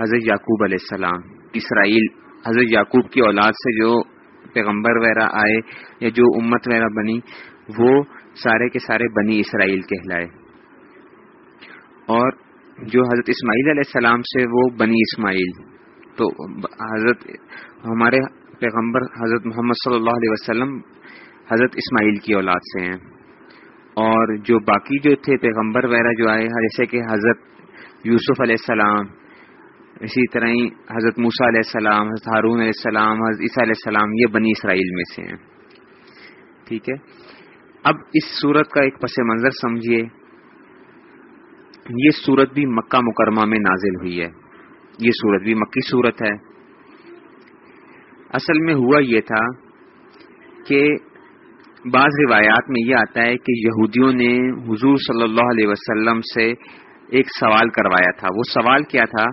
حضرت یعقوب علیہ السلام، اسرائیل۔ حضرت یعقوب کی اولاد سے جو پیغمبر وغیرہ آئے یا جو امت وغیرہ بنی، وہ سارے کے سارے بنی اسرائیل کہلائے۔ اور جو حضرت اسماعیل علیہ السلام سے وہ بنی اسماعیل۔ تو حضرت ہمارے پیغمبر حضرت محمد صلی اللہ علیہ وسلم حضرت اسماعیل کی اولاد سے ہیں۔ اور جو باقی جو تھے پیغمبر وغیرہ جو آئے، جیسے کہ حضرت یوسف علیہ السلام، اسی طرح ہی حضرت موسیٰ علیہ السلام، حضرت ہارون علیہ السلام، حضرت عیسیٰ علیہ السلام، یہ بنی اسرائیل میں سے ہیں۔ ٹھیک ہے؟ اب اس صورت کا ایک پس منظر سمجھیے۔ یہ صورت بھی مکہ مکرمہ میں نازل ہوئی ہے۔ یہ صورت بھی مکی صورت ہے۔ اصل میں ہوا یہ تھا کہ بعض روایات میں یہ آتا ہے کہ یہودیوں نے حضور صلی اللہ علیہ وسلم سے ایک سوال کروایا تھا۔ وہ سوال کیا تھا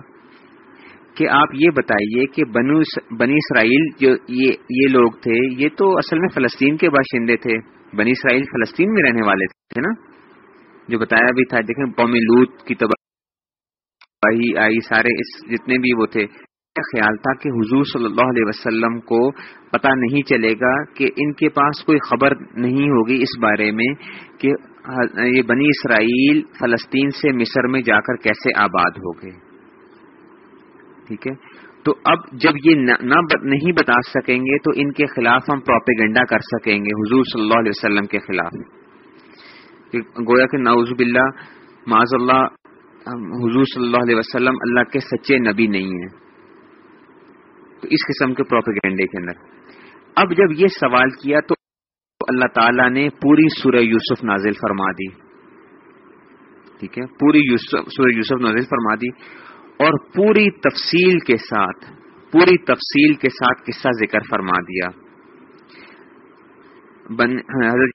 کہ آپ یہ بتائیے کہ بنی اسرائیل جو یہ یہ لوگ تھے، یہ تو اصل میں فلسطین کے باشندے تھے۔ بنی اسرائیل فلسطین میں رہنے والے تھے نا؟ جو بتایا بھی تھا، دیکھیں قومی لوت کی تباہی آئی، سارے اس جتنے بھی وہ تھے۔ خیال تھا کہ حضور صلی اللہ علیہ وسلم کو پتا نہیں چلے گا کہ ان کے پاس کوئی خبر نہیں ہوگی اس بارے میں کہ یہ بنی اسرائیل فلسطین سے مصر میں جا کر کیسے آباد ہو گئے؟ ٹھیک ہے؟ تو اب جب یہ نہ نہیں بتا سکیں گے تو ان کے خلاف ہم پروپیگنڈا کر سکیں گے، حضور صلی اللہ علیہ وسلم کے خلاف۔ گویا کہ نعوذ باللہ معذ اللہ حضور صلی اللہ علیہ وسلم اللہ کے سچے نبی نہیں ہیں۔ تو اس قسم کے پروپیگنڈے کے اندر۔ اب جب یہ سوال کیا تو اللہ تعالی نے پوری سورہ یوسف نازل فرما دی۔ ٹھیک ہے؟ پوری یوسف، سورہ یوسف نازل فرما دی اور پوری تفصیل کے ساتھ، پوری تفصیل کے ساتھ قصہ ذکر فرما دیا۔ حضرت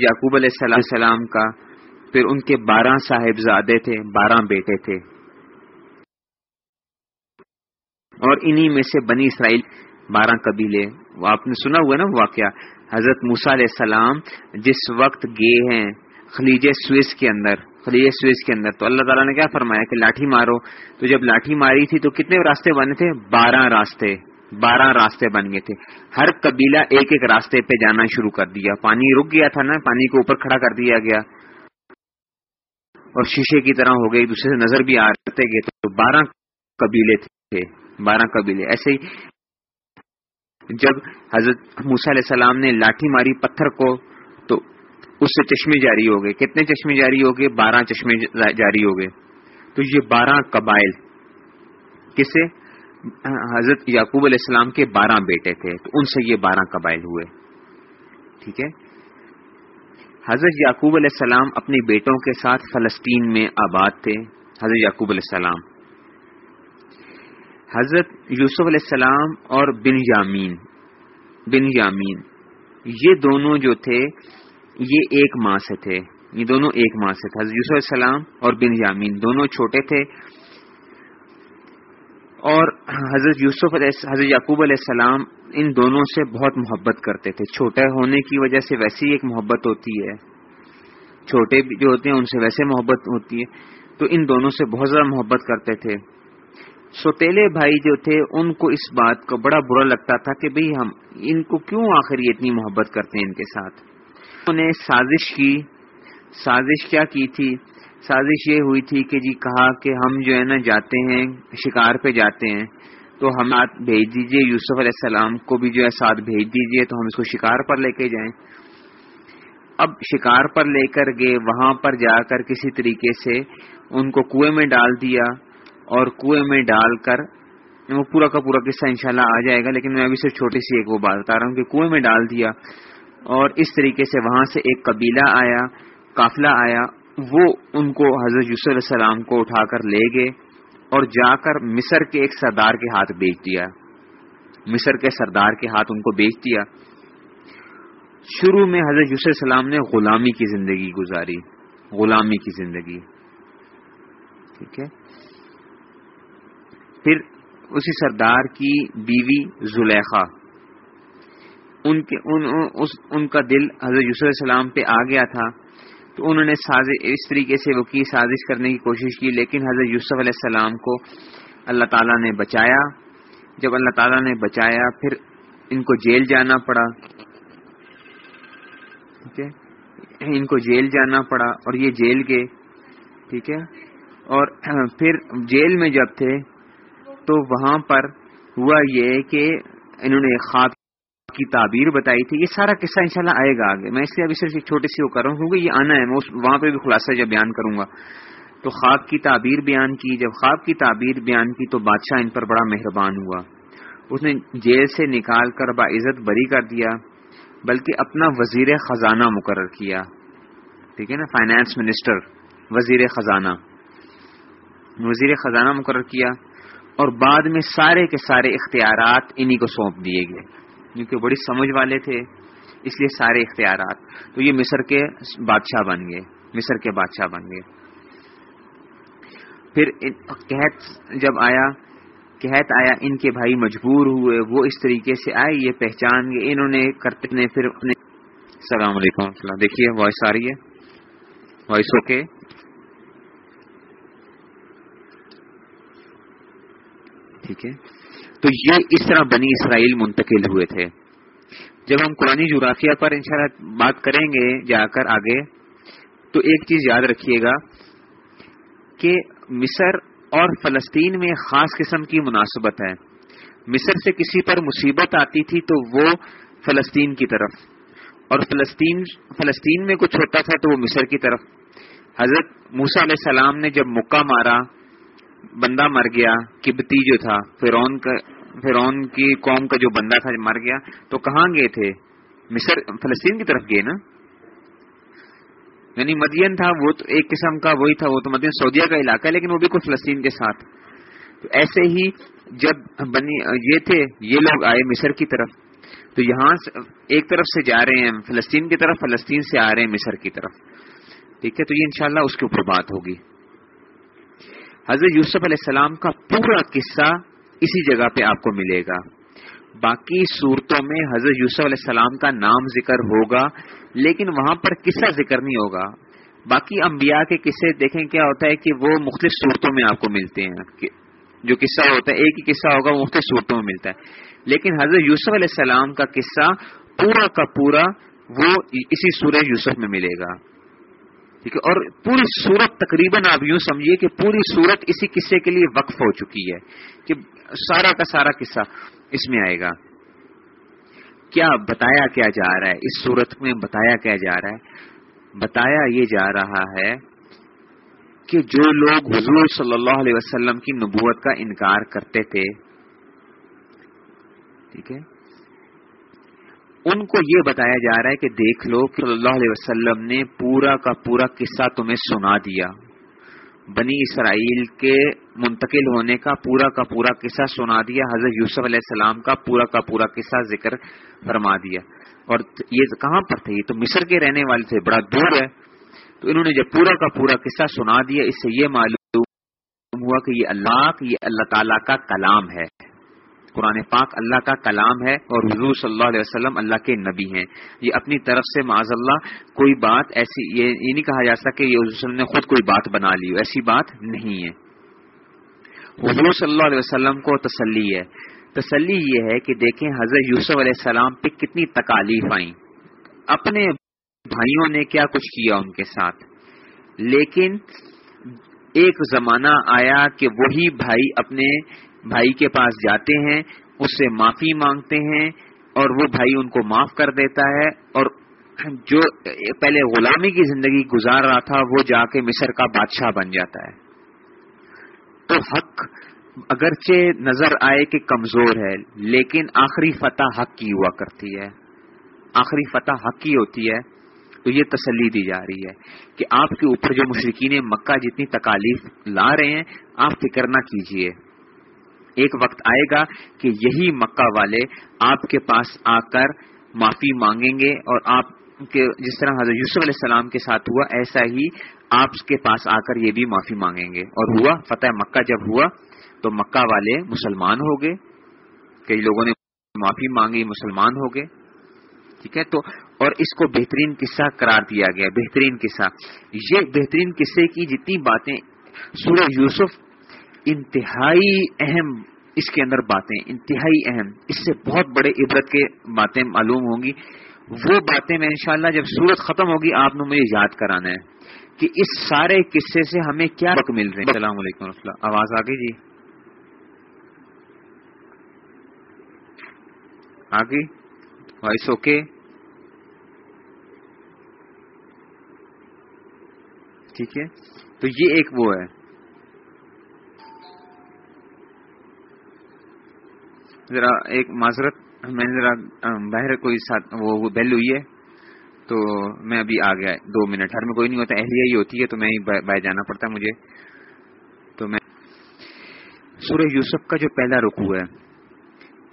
یعقوب علیہ السلام کا، پھر ان کے بارہ صاحبزادے تھے، بارہ بیٹے تھے۔ اور انہی میں سے بنی اسرائیل بارہ قبیلے۔ وہ آپ نے سنا ہوا نا واقعہ؟ حضرت موسا علیہ السلام جس وقت گئے ہیں خلیج سوئس کے اندر، خلیج سوئس کے اندر، تو اللہ تعالیٰ نے کیا فرمایا کہ لاٹھی مارو۔ تو جب لاٹھی ماری تھی تو کتنے راستے بنے تھے؟ بارہ راستے بارہ راستے بن گئے تھے۔ ہر قبیلہ ایک ایک راستے پہ جانا شروع کر دیا۔ پانی رک گیا تھا نا، پانی کو اوپر کھڑا کر دیا گیا۔ اور شیشے کی طرح ہو گئے ایک دوسرے سے نظر بھی آ رہتے گئے۔ تو بارہ قبیلے تھے، بارہ قبیلے۔ ایسے ہی جب حضرت موسیٰ علیہ السلام نے لاٹھی ماری پتھر کو، تو اس سے چشمے جاری ہو گئے۔ کتنے چشمے جاری ہو گئے؟ بارہ چشمے جاری ہو گئے۔ تو یہ بارہ قبائل کسے؟ حضرت یعقوب علیہ السلام کے بارہ بیٹے تھے۔ تو ان سے یہ بارہ قبائل ہوئے۔ ٹھیک ہے؟ حضرت یعقوب علیہ السلام اپنے بیٹوں کے ساتھ فلسطین میں آباد تھے۔ حضرت یعقوب علیہ السلام حضرت یوسف علیہ السلام اور بن یامین۔ بن یامین۔ یہ دونوں جو تھے، یہ ایک ماں سے تھے۔ یہ دونوں ایک ماں سے تھے۔ حضرت یوسف علیہ السلام اور بن یامین دونوں چھوٹے تھے۔ اور حضرت یوسف علیہ حضرت یعقوب علیہ السلام ان دونوں سے بہت محبت کرتے تھے۔ چھوٹے ہونے کی وجہ سے ویسی ایک محبت ہوتی ہے۔ چھوٹے جو ہوتے ہیں، ان سے ویسے محبت ہوتی ہے۔ تو ان دونوں سے بہت زیادہ محبت کرتے تھے۔ سوتےلے بھائی جو تھے، ان کو اس بات کا بڑا برا لگتا تھا کہ بھئی ہم ان کو کیوں آخر یہ اتنی محبت کرتے ہیں ان کے ساتھ؟ انہوں نے سازش کی۔ سازش کیا کی تھی؟ سازش یہ ہوئی تھی کہ جی کہا کہ ہم جو ہے نا جاتے ہیں، شکار پہ جاتے ہیں، تو ہم بھیج دیجیے، یوسف علیہ السلام کو بھی جو ہے ساتھ بھیج دیجیے، تو ہم اس کو شکار پر لے کے جائیں۔ اب شکار پر لے کر گئے، وہاں پر جا کر کسی طریقے سے ان کو کنویں میں ڈال دیا۔ اور کنویں میں ڈال کر یعنی وہ پورا کا پورا قصہ انشاءاللہ آ جائے گا، لیکن میں ابھی صرف چھوٹی سی ایک وہ بات بتا رہا ہوں کہ کنویں میں ڈال دیا اور اس طریقے سے وہاں سے ایک قبیلہ آیا، قافلہ آیا، وہ ان کو حضرت یوسف علیہ السلام کو اٹھا کر لے گئے اور جا کر مصر کے ایک سردار کے ہاتھ بیچ دیا۔ مصر کے سردار کے ہاتھ ان کو بیچ دیا۔ شروع میں حضرت یوسف السلام نے غلامی کی زندگی گزاری، غلامی کی زندگی۔ ٹھیک ہے؟ پھر اسی سردار کی بیوی زلیخا۔ ان کے ان, اس, ان کا دل حضرت یوسف علیہ السلام پہ آ گیا تھا۔ تو انہوں نے اس طریقے سے وہ کی سازش کرنے کی کوشش کی لیکن حضرت یوسف علیہ السلام کو اللہ تعالیٰ نے بچایا۔ جب اللہ تعالیٰ نے بچایا پھر ان کو جیل جانا پڑا۔ ٹھیک ہے؟ ان کو جیل جانا پڑا اور یہ جیل گئے۔ ٹھیک ہے؟ اور پھر جیل میں جب تھے تو وہاں پر ہوا یہ کہ انہوں نے خواب کی تعبیر بتائی تھی۔ یہ سارا قصہ انشاءاللہ آئے گا آگے۔ میں اس لیے ابھی صرف ایک چھوٹی سی وہ کر رہا ہوں، کیونکہ یہ آنا ہے، میں وہاں پہ بھی خلاصہ جب بیان کروں گا۔ تو خواب کی تعبیر بیان کی، جب خواب کی تعبیر بیان کی تو بادشاہ ان پر بڑا مہربان ہوا۔ اس نے جیل سے نکال کر باعزت بری کر دیا، بلکہ اپنا وزیر خزانہ مقرر کیا۔ ٹھیک ہے نا؟ فائنانس منسٹر، وزیر خزانہ۔ وزیر خزانہ مقرر کیا۔ اور بعد میں سارے کے سارے اختیارات انہی کو سونپ دیے گئے۔ کیونکہ بڑی سمجھ والے تھے، اس لیے سارے اختیارات۔ تو یہ مصر کے بادشاہ بن گئے، مصر کے بادشاہ بن گئے۔ پھر قحط جب آیا، قحط آیا، ان کے بھائی مجبور ہوئے، وہ اس طریقے سے آئے، یہ پہچان گئے۔ انہوں نے کرتے نے پھر السلام علیکم۔ دیکھیے وائس آ رہی ہے۔ وائس اوکے ٹھیک ہے؟ تو یہ اس طرح بنی اسرائیل منتقل ہوئے تھے۔ جب ہم قرآن جغرافیہ پر انشاءاللہ بات کریں گے جا کر آگے، تو ایک چیز یاد رکھیے گا کہ مصر اور فلسطین میں خاص قسم کی مناسبت ہے۔ مصر سے کسی پر مصیبت آتی تھی تو وہ فلسطین کی طرف۔ اور فلسطین فلسطین میں کچھ ہوتا تھا تو وہ مصر کی طرف۔ حضرت موسا علیہ السلام نے جب مکہ مارا بندہ مر گیا، کبتی جو تھا فرون کا فرون کی قوم کا جو بندہ تھا مر گیا، تو کہاں گئے تھے؟ مصر، فلسطین کی طرف گئے نا؟ یعنی مدین تھا، وہ تو ایک قسم کا وہی تھا، وہ تو مدین، سعودیہ کا علاقہ ہے، لیکن وہ بھی کچھ فلسطین کے ساتھ۔ تو ایسے ہی جب بنی یہ تھے، یہ لوگ آئے مصر کی طرف۔ تو یہاں ایک طرف سے جا رہے ہیں، فلسطین کی طرف، فلسطین سے آ رہے ہیں مصر کی طرف۔ ٹھیک ہے، تو یہ انشاءاللہ اس کے اوپر بات ہوگی۔ حضرت یوسف علیہ السلام کا پورا قصہ اسی جگہ پہ آپ کو ملے گا۔ باقی صورتوں میں حضرت یوسف علیہ السلام کا نام ذکر ہوگا، لیکن وہاں پر قصہ ذکر نہیں ہوگا۔ باقی انبیاء کے قصے دیکھیں کیا ہوتا ہے کہ وہ مختلف صورتوں میں آپ کو ملتے ہیں۔ جو قصہ ہوتا ہے، ایک ہی قصہ ہوگا، وہ مختلف صورتوں میں ملتا ہے۔ لیکن حضرت یوسف علیہ السلام کا قصہ پورا کا پورا وہ اسی سورہ یوسف میں ملے گا۔ ٹھیک ہے اور پوری صورت تقریباً آپ یوں سمجھیے کہ پوری صورت اسی قصے کے لیے وقف ہو چکی ہے کہ سارا کا سارا قصہ اس میں آئے گا۔ کیا بتایا کیا جا رہا ہے؟ اس صورت میں بتایا کیا جا رہا ہے؟ بتایا یہ جا رہا ہے کہ جو لوگ حضور صلی اللہ علیہ وسلم کی نبوت کا انکار کرتے تھے، ٹھیک ہے؟ ان کو یہ بتایا جا رہا ہے کہ دیکھ لو کہ اللہ علیہ وسلم نے پورا کا پورا قصہ تمہیں سنا دیا۔ بنی اسرائیل کے منتقل ہونے کا پورا کا پورا قصہ سنا دیا، حضرت یوسف علیہ السلام کا پورا کا پورا قصہ ذکر فرما دیا۔ اور یہ کہاں پر تھے؟ یہ تو مصر کے رہنے والے تھے، بڑا دور ہے۔ تو انہوں نے جب پورا کا پورا قصہ سنا دیا، اس سے یہ معلوم ہوا کہ یہ اللہ یہ اللہ تعالیٰ کا کلام ہے۔ قرآن پاک اللہ کا کلام ہے اور حضور صلی اللہ علیہ وسلم اللہ کے نبی ہیں۔ یہ اپنی طرف سے معذ اللہ کوئی بات ایسی، یہ نہیں کہا جا سکتا کہ یہ حضور صلی اللہ علیہ وسلم نے خود کوئی بات بنا لی ایسی بات نہیں ہے۔ حضور صلی اللہ علیہ وسلم کو تسلی ہے۔ تسلی یہ ہے کہ دیکھیں حضرت یوسف علیہ السلام پہ کتنی تکالیف آئیں۔ اپنے بھائیوں نے کیا کچھ کیا ان کے ساتھ؟ لیکن ایک زمانہ آیا کہ وہی بھائی اپنے بھائی کے پاس جاتے ہیں، اس سے معافی مانگتے ہیں اور وہ بھائی ان کو معاف کر دیتا ہے اور جو پہلے غلامی کی زندگی گزار رہا تھا، وہ جا کے مصر کا بادشاہ بن جاتا ہے۔ تو حق اگرچہ نظر آئے کہ کمزور ہے، لیکن آخری فتح حق کی ہوا کرتی ہے۔ آخری فتح حق کی ہوتی ہے۔ تو یہ تسلی دی جا رہی ہے کہ آپ کے اوپر جو مشرقین مکہ جتنی تکالیف لا رہے ہیں، آپ فکر نہ کیجیے ایک وقت آئے گا کہ یہی مکہ والے آپ کے پاس آ کر معافی مانگیں گے اور آپ کے جس طرح حضرت یوسف علیہ السلام کے ساتھ ہوا، ایسا ہی آپ کے پاس آ کر یہ بھی معافی مانگیں گے۔ اور ہوا، فتح مکہ جب ہوا تو مکہ والے مسلمان ہو گئے کئی لوگوں نے معافی مانگی، مسلمان ہو گئے۔ ٹھیک ہے؟ تو اور اس کو بہترین قصہ قرار دیا گیا، بہترین قصہ۔ یہ بہترین قصے کی جتنی باتیں سورہ یوسف انتہائی اہم اس کے اندر باتیں، انتہائی اہم، اس سے بہت بڑے عبرت کے باتیں معلوم ہوں گی۔ وہ باتیں میں انشاءاللہ جب صورت ختم ہوگی، آپ نے مجھے یاد کرانا ہے کہ اس سارے قصے سے ہمیں کیا وقت مل رہے ہیں السلام علیکم و اللہ۔ آواز آ گئی جی؟ آ گئی؟ Voice okay? ٹھیک ہے۔ تو یہ ایک وہ ہے۔ ذرا ایک معذرت، میں نے ذرا باہر کوئی ساتھ وہ بیل ہوئی ہے، تو میں ابھی آ گیا دو منٹ، ہر میں کوئی نہیں ہوتا، اہلیہ ہی ہوتی ہے، تو میں باہر جانا پڑتا مجھے۔ تو میں، سورہ یوسف کا جو پہلا رکو ہے،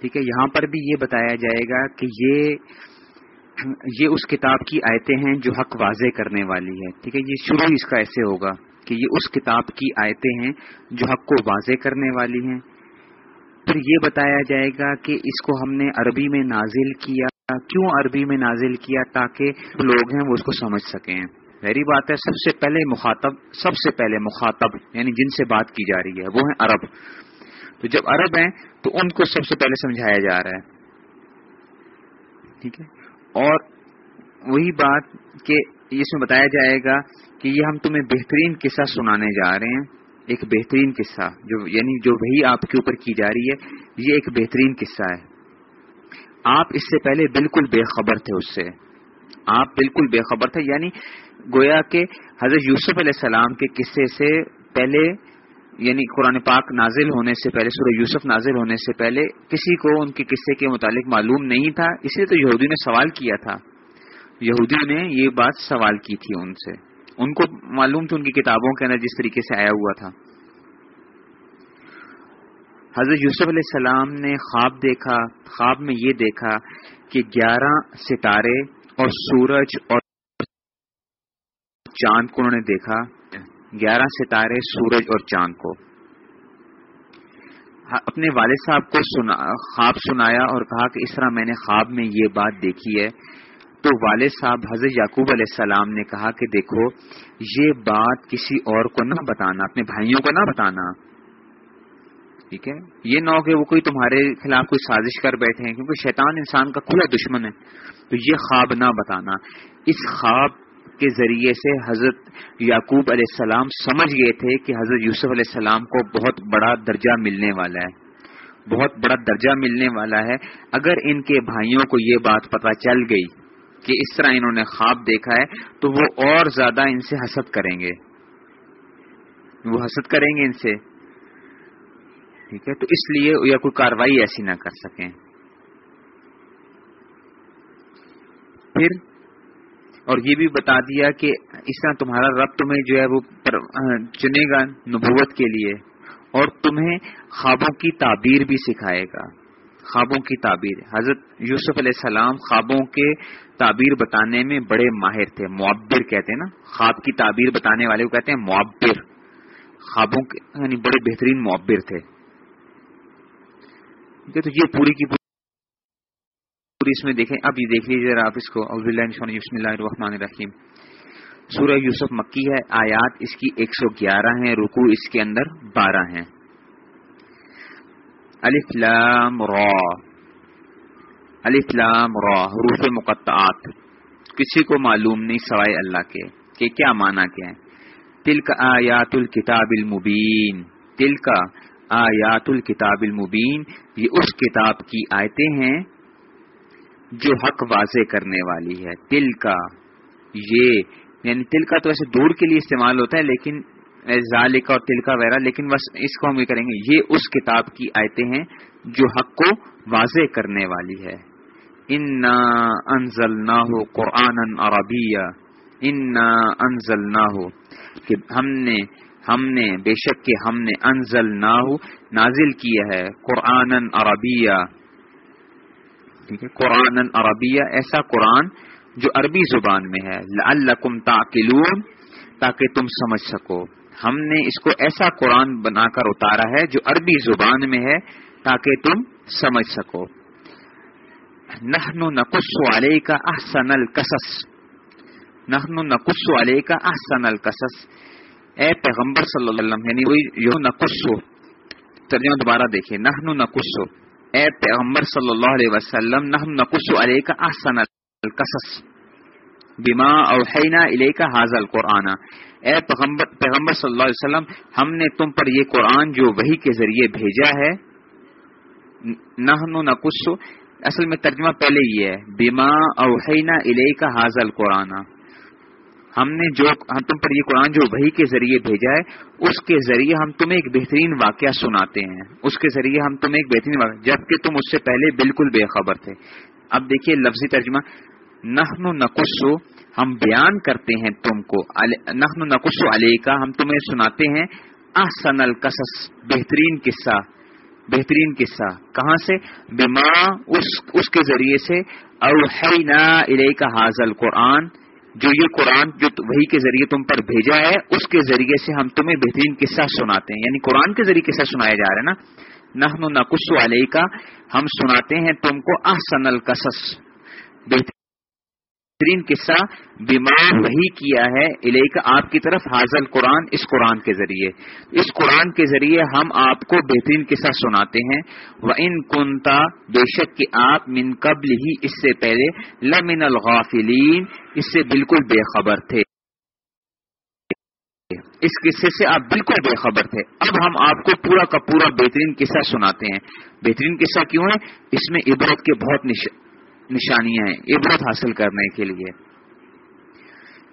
ٹھیک ہے، یہاں پر بھی یہ بتایا جائے گا کہ یہ یہ اس کتاب کی آیتیں ہیں جو حق واضح کرنے والی ہے، ٹھیک ہے، یہ شروع اس کا ایسے ہوگا کہ یہ اس کتاب کی آیتیں ہیں جو حق کو واضح کرنے والی ہیں۔ پھر یہ بتایا جائے گا کہ اس کو ہم نے عربی میں نازل کیا، کیوں عربی میں نازل کیا تاکہ لوگ ہیں وہ اس کو سمجھ سکیں۔ میری بات ہے، سب سے پہلے مخاطب، سب سے پہلے مخاطب یعنی جن سے بات کی جا رہی ہے، وہ ہیں عرب۔ تو جب عرب ہیں، تو ان کو سب سے پہلے سمجھایا جا رہا ہے۔ ٹھیک ہے؟ اور وہی بات کہ اس میں بتایا جائے گا کہ یہ ہم تمہیں بہترین قصہ سنانے جا رہے ہیں۔ ایک بہترین قصہ جو یعنی جو وہی آپ کے اوپر کی جا رہی ہے، یہ ایک بہترین قصہ ہے۔ آپ اس سے پہلے بالکل بے خبر تھے اس سے۔ آپ بالکل بے خبر تھے یعنی گویا کہ حضرت یوسف علیہ السلام کے قصے سے پہلے یعنی قرآن پاک نازل ہونے سے پہلے، سورہ یوسف نازل ہونے سے پہلے کسی کو ان کے قصے کے متعلق معلوم نہیں تھا، اس لیے تو یہودی نے سوال کیا تھا۔ یہودیوں نے یہ بات سوال کی تھی ان سے۔ ان کو معلوم تھی ان کی کتابوں کے اندر جس طریقے سے آیا ہوا تھا۔ حضرت یوسف علیہ السلام نے خواب دیکھا، خواب میں یہ دیکھا کہ گیارہ ستارے اور سورج اور چاند کو انہوں نے دیکھا۔ گیارہ ستارے، سورج اور چاند کو۔ اپنے والد صاحب کو سنا، خواب سنایا اور کہا کہ اس طرح میں نے خواب میں یہ بات دیکھی ہے تو والد صاحب حضرت یعقوب علیہ السلام نے کہا کہ دیکھو، یہ بات کسی اور کو نہ بتانا، اپنے بھائیوں کو نہ بتانا۔ ٹھیک ہے؟ یہ نہ ہو کہ وہ کوئی تمہارے خلاف کوئی سازش کر بیٹھے ہیں، کیونکہ شیطان انسان کا کھلا دشمن ہے۔ تو یہ خواب نہ بتانا۔ اس خواب کے ذریعے سے حضرت یعقوب علیہ السلام سمجھ گئے تھے کہ حضرت یوسف علیہ السلام کو بہت بڑا درجہ ملنے والا ہے۔ بہت بڑا درجہ ملنے والا ہے۔ اگر ان کے بھائیوں کو یہ بات پتہ چل گئی کہ اس طرح انہوں نے خواب دیکھا ہے، تو وہ اور زیادہ ان سے حسد کریں گے۔ وہ حسد کریں گے ان سے۔ ٹھیک ہے؟ تو اس لیے یا کوئی کاروائی ایسی نہ کر سکیں۔ پھر، اور یہ بھی بتا دیا کہ اس طرح تمہارا رب تمہیں جو ہے وہ چنے گا نبوت کے لیے، اور تمہیں خوابوں کی تعبیر بھی سکھائے گا۔ خوابوں کی تعبیر۔ حضرت یوسف علیہ السلام خوابوں کے تعبیر بتانے میں بڑے ماہر تھے، معبر کہتے ہیں نا۔ خواب کی تعبیر بتانے والے کو کہتے ہیں معبر۔ خوابوں کے یعنی بڑے بہترین معبر تھے۔ تو یہ پوری کی پوری اس میں دیکھیں۔ اب یہ دیکھ لیجیے آپ اس کو۔ بسم اللہ الرحمن الرحیم۔ سورہ یوسف مکی ہے۔ آیات اس کی ایک سو گیارہ ہیں رکو اس کے اندر بارہ ہیں۔ الف لام را. الفلام را، حروف مقطعات کسی کو معلوم نہیں سوائے اللہ کے کہ کیا مانا کیا ہے. تل کا آیات الکتاب المبین. تل کا آیات الکتاب المبین، یہ اس کتاب کی آیتیں ہیں جو حق واضح کرنے والی ہے. تل کا یہ یعنی تل کا تو ایسے دور کے لیے استعمال ہوتا ہے لیکن ذالک اور تل کا وغیرہ، لیکن بس اس کو ہم یہ کریں گے، یہ اس کتاب کی آیتیں ہیں جو حق کو واضح کرنے والی ہے۔ انا انزل نہ ہو قرآن عربیہ انا انزل نہ ہو کہ ہم نے ہم نے، بے شک کہ ہم نے انزل نہ ہو نازل کیا ہے قرآن عربیہ۔ ٹھیک ہے قرآن عربیہ، ایسا قرآن جو عربی زبان میں ہے۔ الکم تاکلون تاکہ تم سمجھ سکو۔ ہم نے اس کو ایسا قرآن بنا کر اتارا ہے جو عربی زبان میں ہے تاکہ تم سمجھ سکو۔ نحن نقص علیہ کا احسن القصص۔ نحن نقص علیہ کا احسن القصص۔ اے پیغمبر صلی اللہ علیہ وسلم یعنی وہی نقص ترجمہ دوبارہ دیکھیں نہن نقص۔ اے پیغمبر صلی اللہ علیہ وسلم نہن نقص علیہ کا احسن القصص۔ بما اوحینا علیہ کا حاضل قرآن اے پیغمبر پیغمبر صلی اللہ علیہ وسلم، ہم نے تم پر یہ قرآن جو وہی کے ذریعے بھیجا ہے نہن نقص اصل میں ترجمہ پہلے یہ ہے بیما اوحینا علیہ کا حاضل قرآن ہم نے جو ہم تم پر یہ قرآن جو وہی کے ذریعے بھیجا ہے، اس کے ذریعے ہم تمہیں ایک بہترین واقعہ سناتے ہیں۔ اس کے ذریعے ہم تمہیں ایک بہترین واقعہ جبکہ تم اس سے پہلے بالکل بے خبر تھے۔ اب دیکھیے لفظی ترجمہ نخن نقص ہم بیان کرتے ہیں تم کو. نخن نقص علیہ کا ہم تمہیں سناتے ہیں. احسن القصص، بہترین قصہ بہترین قصہ. کہاں سے؟ بیما اس اس کے ذریعے سے. اوحینا علیہ کا حاضل قرآن جو یہ قرآن جو وہی کے ذریعے تم پر بھیجا ہے، اس کے ذریعے سے ہم تمہیں بہترین قصہ سناتے ہیں. یعنی قرآن کے ذریعے قصہ سنایا جا رہا ہے نا؟ نہ نقص علیہ کا ہم سناتے ہیں تم کو احسن القصص، بہترین بہترین قصہ بیمار وہی کیا ہے علیہ کا آپ کی طرف حاضل قرآن اس قرآن کے ذریعے۔ اس قرآن کے ذریعے ہم آپ کو بہترین قصہ سناتے ہیں۔ وہ ان کنتا بے شک کہ آپ من قبل ہی اس سے پہلے لمن الغافلین اس سے بالکل بے خبر تھے۔ اس قصے سے آپ بالکل بے خبر تھے۔ اب ہم آپ کو پورا کا پورا بہترین قصہ سناتے ہیں۔ بہترین قصہ کیوں ہے؟ اس میں عبرت کے بہت نشانیاں ہیں عبرت حاصل کرنے کے لیے۔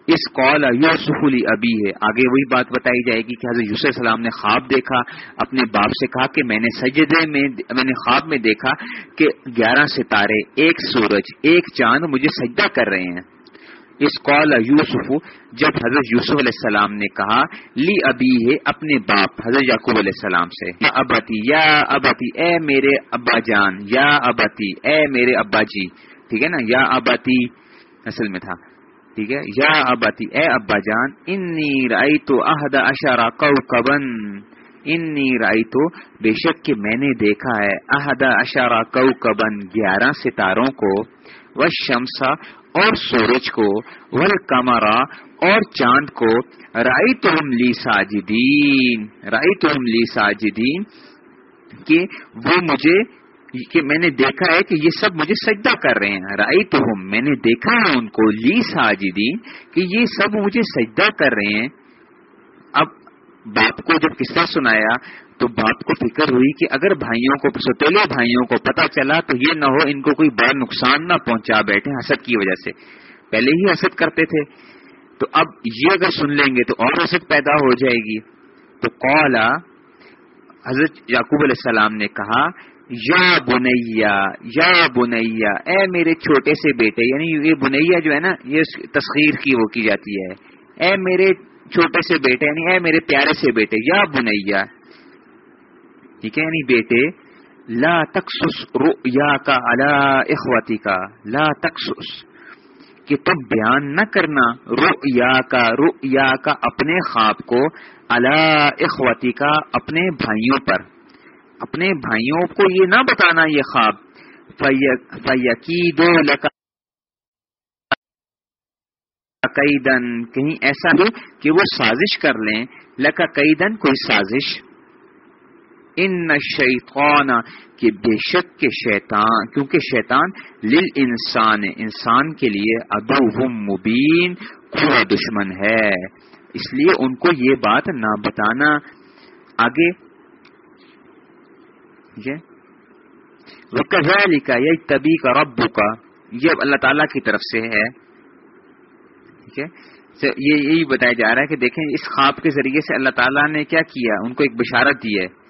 اس قول یوسف علی ابی ہے۔ آگے وہی بات بتائی جائے گی کہ حضرت یوسف السلام نے خواب دیکھا، اپنے باپ سے کہا کہ میں نے سجدے میں میں نے خواب میں دیکھا کہ گیارہ ستارے، ایک سورج، ایک چاند مجھے سجدہ کر رہے ہیں۔ اس یوسف، جب حضرت یوسف علیہ السلام نے کہا، لی ابی ہے اپنے باپ، حضرت یعقوب علیہ السلام سے۔ یا ابتی یا ابتی، اے میرے ابا جان، یا ابتی، اے میرے ابا جی۔ ٹھیک ہے نا؟ یا ابتی، اصل میں تھا۔ ٹھیک ہے؟ یا ابتی، اے ابا جان، انی رائی تو عہد اشارہ کو کبن انی رائی تو بے شک کہ میں نے دیکھا ہے عہد اشارہ کو کبن گیارہ ستاروں کو۔ وہ شمسا اور سورج کو ول کمرا اور چاند کو رائی تو لی ساجدین رائی تو لی ساجدین، کہ وہ مجھے، کہ میں نے دیکھا ہے کہ یہ سب مجھے سجدہ کر رہے ہیں۔ رائی تو ہم میں نے دیکھا ہے ان کو، لی ساجدین، کہ یہ سب مجھے سجدہ کر رہے ہیں۔ اب باپ کو جب قصہ سنایا تو باپ کو فکر ہوئی کہ اگر بھائیوں کو ستیلے بھائیوں کو پتا چلا تو یہ نہ ہو ان کو کوئی بڑا نقصان نہ پہنچا بیٹھے حسد کی وجہ سے۔ پہلے ہی حسد کرتے تھے۔ تو اب یہ اگر سن لیں گے تو اور حسد پیدا ہو جائے گی۔ تو کولا حضرت یعقوب علیہ السلام نے کہا، یا بنیا یا بنیا، اے میرے چھوٹے سے بیٹے یعنی یہ بنیا جو ہے نا، یہ تصغیر کی وہ کی جاتی ہے۔ اے میرے چھوٹے سے بیٹے یعنی اے میرے پیارے سے بیٹے، یا بنیا ٹھیک ہے یعنی بیٹے، لا تخصص رؤیا کا الا اخوتی کا لا تخصص کہ تم بیان نہ کرنا رؤیا کا رؤیا کا اپنے خواب کو الا اخوتی کا اپنے بھائیوں پر۔ اپنے بھائیوں کو یہ نہ بتانا یہ خواب۔ فیقید قیدن کہیں ایسا ہو کہ وہ سازش کر لیں لکا قیدن کوئی سازش۔ ان شیطان کہ بے شک کے شیطان، کیونکہ شیطان لل انسان انسان کے لیے ادو مبین کھلا دشمن ہے۔ اس لیے ان کو یہ بات نہ بتانا۔ آگے لکھا یہ۔ طبی کا رب کا یہ اللہ تعالی کی طرف سے ہے۔ ٹھیک ہے؟ یہ یہی بتایا جا رہا ہے کہ دیکھیں، اس خواب کے ذریعے سے اللہ تعالیٰ نے کیا کیا؟ ان کو ایک بشارت دی ہے۔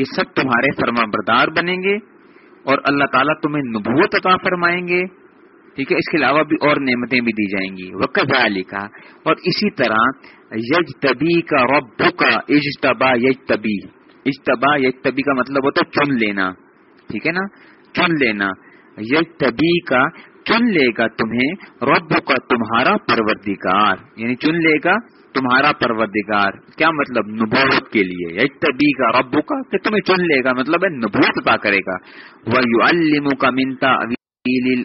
کہ سب تمہارے فرما بردار بنیں گے اور اللہ تعالیٰ تمہیں نبوت عطا فرمائیں گے۔ ٹھیک ہے، اس کے علاوہ بھی اور نعمتیں بھی دی جائیں گی۔ وقت علی کا اور اسی طرح یج تبی کا رب کا اجتبا یج تبی اجتبا یج تبی کا مطلب ہوتا ہے چن لینا۔ ٹھیک ہے نا؟ چن لینا۔ یج تبی کا چن لے گا تمہیں رب کا تمہارا پروردگار۔ یعنی چن لے گا تمہارا پروردگار، کیا مطلب نبوت کے لیے؟ یا تبی کا ربو کا کہ تمہیں چن لے گا مطلب ہے نبوت عطا کرے گا۔ وہ یو الم کا منتا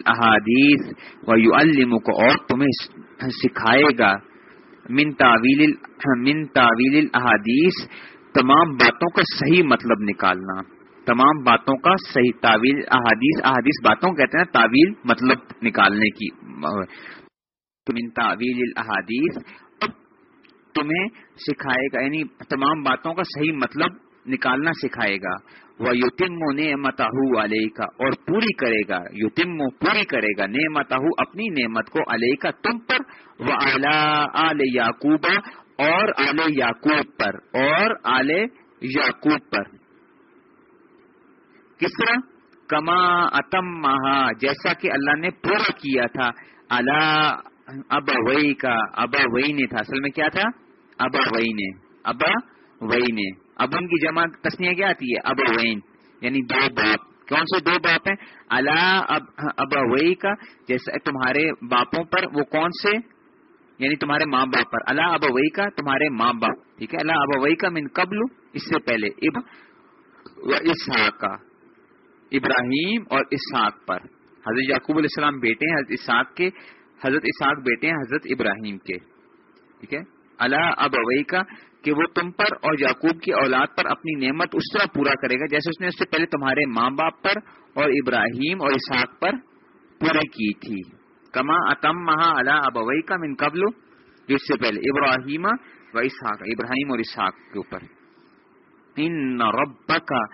احادیث و یو الم کو اور تمہیں سکھائے گا۔ منتا ویل منتا ویل احادیث تمام باتوں کا صحیح مطلب نکالنا۔ تمام باتوں کا صحیح تعویل احادیث احادیث باتوں کہتے ہیں تعویل مطلب نکالنے کی۔ تم تعویل الحادیث تمہیں سکھائے گا یعنی تمام باتوں کا صحیح مطلب نکالنا سکھائے گا۔ وہ یوتم نعمت علیہ کا اور پوری کرے گا یوتم پوری کرے گا نعمت اپنی نعمت کو علیہ کا تم پر۔ وہ اعلی یعقوب، اور آل یعقوب پر، اور آل یعقوب پر۔ کس طرح؟ کما اتم مہا جیسا کہ اللہ نے پورا کیا تھا۔ اللہ اب وئی کا ابا وئی نے تھا۔ اصل میں کیا تھا؟ ابا وئی نے ابا وئی نے اب ان کی جمع تسنیا کیا آتی ہے؟ اب وین۔ یعنی دو باپ۔ کون سے دو باپ ہیں؟ اللہ اب وئی کا جیسے تمہارے باپوں پر وہ کون سے؟ یعنی تمہارے ماں باپ پر۔ اللہ اب وئی کا تمہارے ماں باپ۔ ٹھیک ہے؟ اللہ اب وئی کا من قبل، اس سے پہلے۔ اب اسحاق۔ کا ابراہیم اور اسحاق پر۔ حضرت یعقوب علیہ السلام بیٹے ہیں، حضرت اسحاق کے، حضرت اسحاق بیٹے ہیں، حضرت ابراہیم کے۔ ٹھیک ہے؟ اللہ اب اوئی کا کہ وہ تم پر اور یعقوب کی اولاد پر اپنی نعمت اس طرح پورا کرے گا جیسے اس نے اس سے پہلے تمہارے ماں باپ پر اور ابراہیم اور اسحاق پر پورے کی تھی۔ کما اتم مہا اللہ ابوئی کا من قبل جس سے پہلے، ابراہیم و اسحاق، ابراہیم اور اسحاق کے اوپر۔ ان رب کا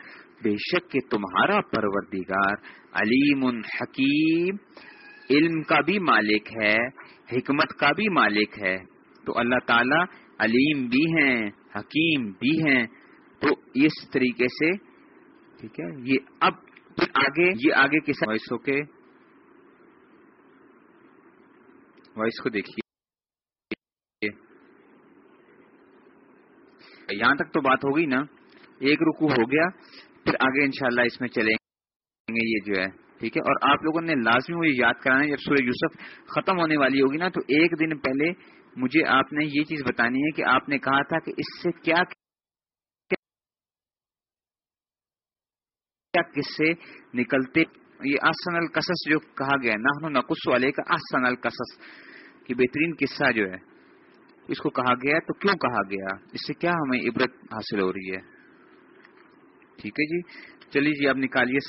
بے شک کہ تمہارا پروردگار علیم حکیم، علم کا بھی مالک ہے، حکمت کا بھی مالک ہے۔ تو اللہ تعالی علیم بھی ہیں، حکیم بھی ہیں۔ تو اس طریقے سے، ٹھیک ہے، یہ اب پھر آگے، یہ آگے کس وائس ہو کے وائس کو دیکھیے۔ یہاں تک تو بات ہوگی نا، ایک رکو ہو گیا۔ پھر آگے انشاءاللہ اس میں چلیں گے، یہ جو ہے، ٹھیک ہے۔ اور آپ لوگوں نے لازمی مجھے یاد کرانا جب سورہ یوسف ختم ہونے والی ہوگی نا، تو ایک دن پہلے مجھے آپ نے یہ چیز بتانی ہے کہ آپ نے کہا تھا کہ اس سے کیا کیا قصے نکلتے یہ آسن القصص جو کہا گیا نہ نقص والے کا آسن القصص۔ کی بہترین قصہ جو ہے، اس کو کہا گیا تو کیوں کہا گیا؟ اس سے کیا ہمیں عبرت حاصل ہو رہی ہے؟ ٹھیک ہے جی۔ چلیے جی آپ نکالیے